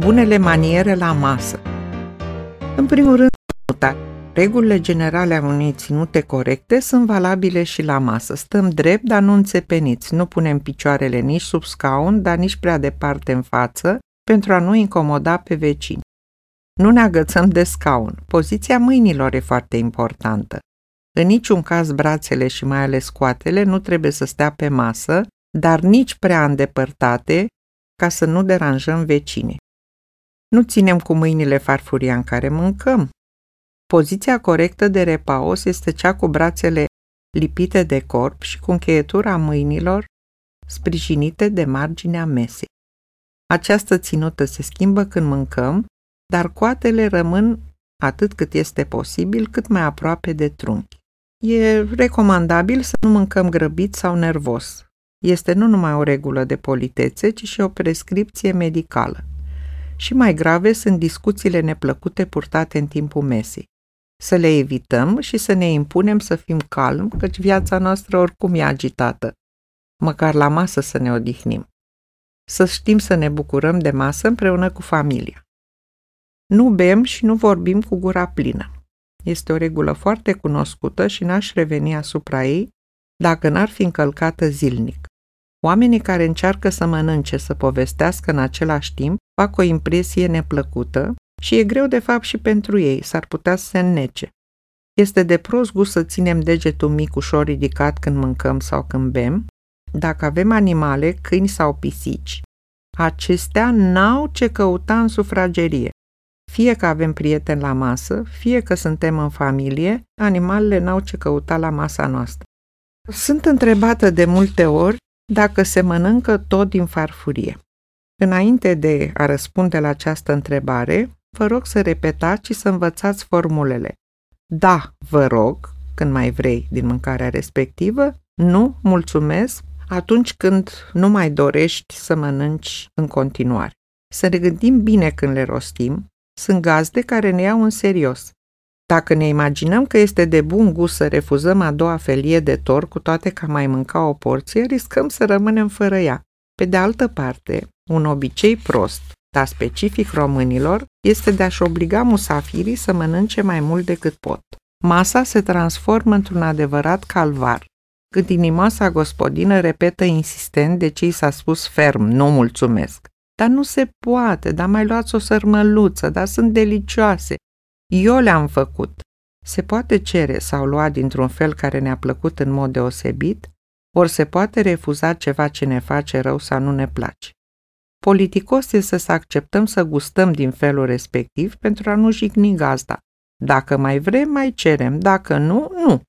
Bunele maniere la masă În primul rând, regulile generale a unei ținute corecte sunt valabile și la masă. Stăm drept, dar nu înțepeniți. Nu punem picioarele nici sub scaun, dar nici prea departe în față, pentru a nu incomoda pe vecini. Nu ne agățăm de scaun. Poziția mâinilor e foarte importantă. În niciun caz brațele și mai ales coatele nu trebuie să stea pe masă, dar nici prea îndepărtate, ca să nu deranjăm vecinii. Nu ținem cu mâinile farfuria în care mâncăm. Poziția corectă de repaos este cea cu brațele lipite de corp și cu încheietura mâinilor sprijinite de marginea mesei. Această ținută se schimbă când mâncăm, dar coatele rămân atât cât este posibil, cât mai aproape de trunchi. E recomandabil să nu mâncăm grăbit sau nervos. Este nu numai o regulă de politețe, ci și o prescripție medicală. Și mai grave sunt discuțiile neplăcute purtate în timpul mesei. Să le evităm și să ne impunem să fim calmi, căci viața noastră oricum e agitată. Măcar la masă să ne odihnim. Să știm să ne bucurăm de masă împreună cu familia. Nu bem și nu vorbim cu gura plină. Este o regulă foarte cunoscută și n-aș reveni asupra ei dacă n-ar fi încălcată zilnic. Oamenii care încearcă să mănânce, să povestească în același timp, fac o impresie neplăcută și e greu de fapt și pentru ei, s-ar putea să se înnece. Este de prost gust să ținem degetul mic ușor ridicat când mâncăm sau când bem. Dacă avem animale, câini sau pisici, acestea n-au ce căuta în sufragerie. Fie că avem prieteni la masă, fie că suntem în familie, animalele n-au ce căuta la masa noastră. Sunt întrebată de multe ori dacă se mănâncă tot din farfurie. Înainte de a răspunde la această întrebare, vă rog să repetați și să învățați formulele. Da, vă rog, când mai vrei din mâncarea respectivă, nu, mulțumesc, atunci când nu mai dorești să mănânci în continuare. Să ne gândim bine când le rostim, sunt gazde care ne iau în serios. Dacă ne imaginăm că este de bun gust să refuzăm a doua felie de tor, cu toate că mai mânca o porție, riscăm să rămânem fără ea. Pe de altă parte, un obicei prost, dar specific românilor, este de a-și obliga musafirii să mănânce mai mult decât pot. Masa se transformă într-un adevărat calvar. Când inimoasa gospodină repetă insistent de ce i s-a spus ferm, nu mulțumesc. Dar nu se poate, dar mai luați o sărmăluță, dar sunt delicioase. Eu le-am făcut. Se poate cere sau lua dintr-un fel care ne-a plăcut în mod deosebit, ori se poate refuza ceva ce ne face rău sau nu ne place. Politicos este să acceptăm să gustăm din felul respectiv pentru a nu jigni gazda. Dacă mai vrem, mai cerem, dacă nu, nu.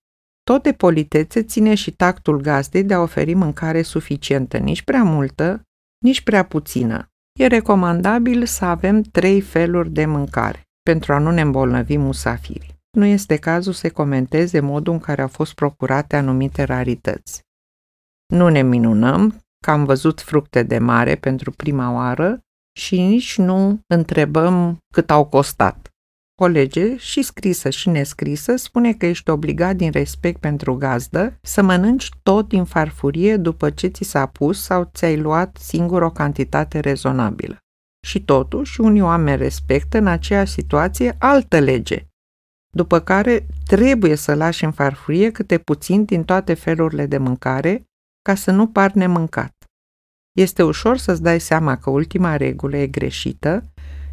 Tot de politețe ține și tactul gazdei de a oferi mâncare suficientă, nici prea multă, nici prea puțină. E recomandabil să avem trei feluri de mâncare pentru a nu ne îmbolnăvi musafirii. Nu este cazul să comenteze modul în care au fost procurate anumite rarități. Nu ne minunăm că am văzut fructe de mare pentru prima oară și nici nu întrebăm cât au costat. O lege, și scrisă și nescrisă, spune că ești obligat din respect pentru gazdă să mănânci tot din farfurie după ce ți s-a pus sau ți-ai luat singur o cantitate rezonabilă. Și totuși, unii oameni respectă în aceeași situație altă lege, după care trebuie să lași în farfurie câte puțin din toate felurile de mâncare ca să nu par nemâncat. Este ușor să-ți dai seama că ultima regulă e greșită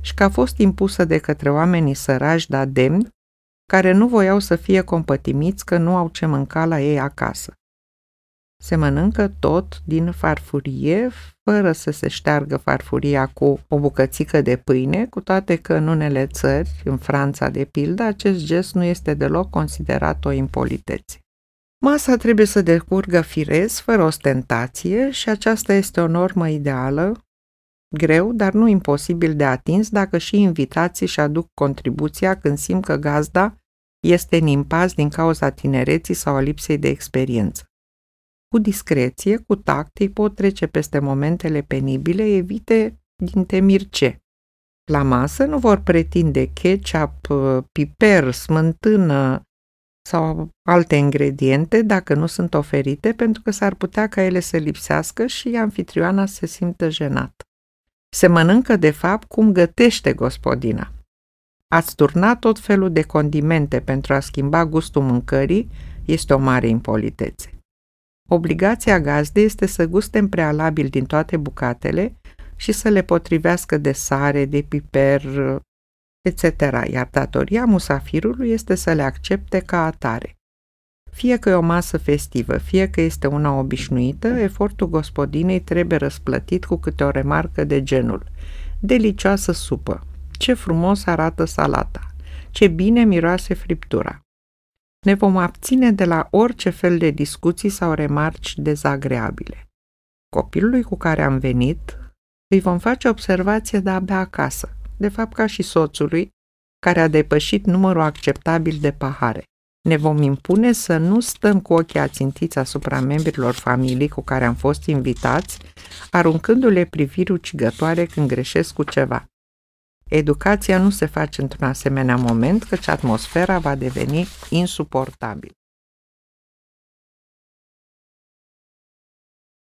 și că a fost impusă de către oamenii sărași, dar demni, care nu voiau să fie compătimiți că nu au ce mânca la ei acasă. Se mănâncă tot din farfurie, fără să se șteargă farfuria cu o bucățică de pâine, cu toate că în unele țări, în Franța de pildă, acest gest nu este deloc considerat o impolitețe. Masa trebuie să decurgă firez, fără ostentație și aceasta este o normă ideală, greu, dar nu imposibil de atins dacă și invitații și aduc contribuția când simt că gazda este în impas din cauza tinereții sau a lipsei de experiență. Cu discreție, cu tact, îi pot trece peste momentele penibile, evite din temir ce. La masă nu vor pretinde ketchup, piper, smântână sau alte ingrediente dacă nu sunt oferite, pentru că s-ar putea ca ele să lipsească și anfitrioana să se simtă jenată. Se mănâncă de fapt cum gătește gospodina. Ați turnat tot felul de condimente pentru a schimba gustul mâncării este o mare impolitețe. Obligația gazdei este să guste în prealabil din toate bucatele și să le potrivească de sare, de piper, etc., iar datoria musafirului este să le accepte ca atare. Fie că e o masă festivă, fie că este una obișnuită, efortul gospodinei trebuie răsplătit cu câte o remarcă de genul Delicioasă supă! Ce frumos arată salata! Ce bine miroase friptura! Ne vom abține de la orice fel de discuții sau remarci dezagreabile. Copilului cu care am venit îi vom face observație de abia acasă, de fapt ca și soțului, care a depășit numărul acceptabil de pahare. Ne vom impune să nu stăm cu ochii ațintiți asupra membrilor familiei cu care am fost invitați, aruncându-le priviri ucigătoare când greșesc cu ceva. Educația nu se face într-un asemenea moment, căci atmosfera va deveni insuportabilă.